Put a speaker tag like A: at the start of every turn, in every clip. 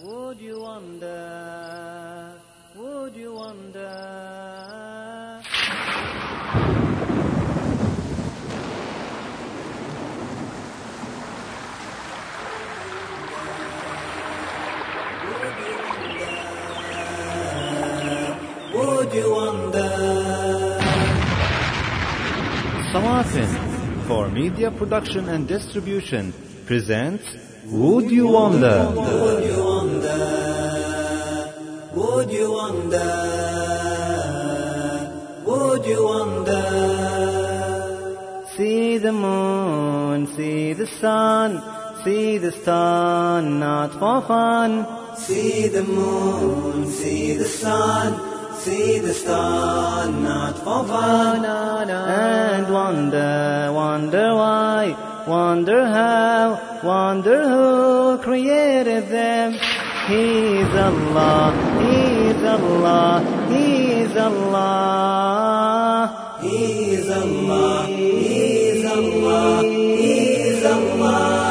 A: Would you wonder? Would you wonder?
B: Would you wonder?
C: Sawafin for media production and distribution presents Would You Wonder?
B: Would you wonder? Would you wonder? Would you wonder?
A: See the moon, see the sun, see the star, not for fun.
B: See the moon, see the sun, see the star, not for fun.
A: And wonder, wonder why, wonder how, wonder who created them. He's Allah, He's Allah, He's Allah.
B: He's Allah, He's Allah, He's Allah.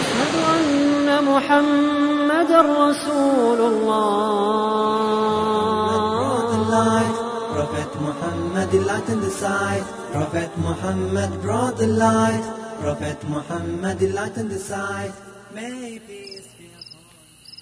D: أشهد أن محمد رسول
B: light.
D: الله
B: Prophet Muhammad lightened the sight. Prophet Muhammad brought the light. Prophet Muhammad lightened the sight. May peace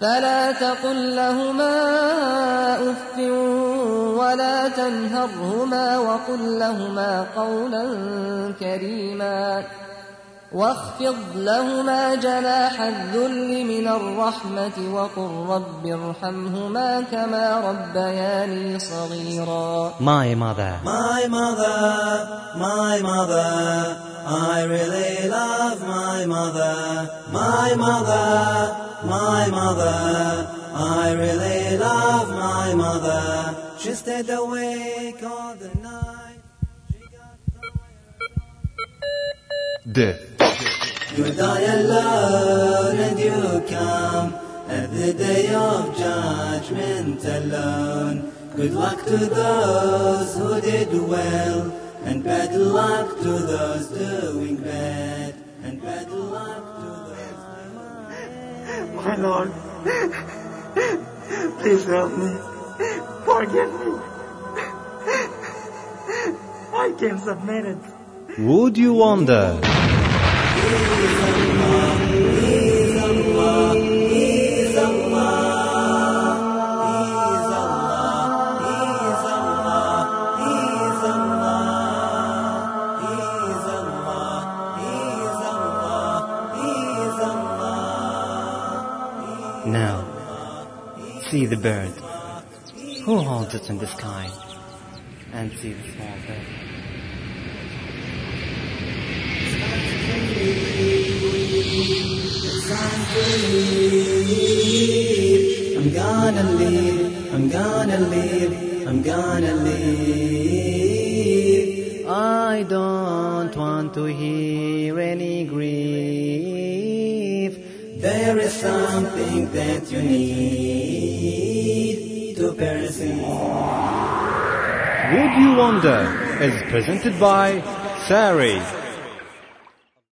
D: فلا تقل لهما أف ولا تنهرهما وقل لهما قولا كريما واخفض لهما جناح الذل من الرحمة وقل رب ارحمهما كما ربياني صغيرا
A: My mother.
B: My mother, my mother, I really love my mother. My mother, my mother, I really love my mother. She stayed awake all the night.
C: De
B: You die alone and you come at the day of judgment alone. Good luck to those who did well, and bad luck to those doing bad, and bad luck to those.
E: My Lord, please help me. Forgive me. I can submit it.
C: Would You Wonder?
A: Now, see the bird. Who holds it in the sky? And see the small bird.
B: I'm gonna leave, I'm gonna leave, I'm gonna leave.
A: I don't want to hear any grief.
B: There is something that you need to perceive.
C: Would You Wonder is presented by Sari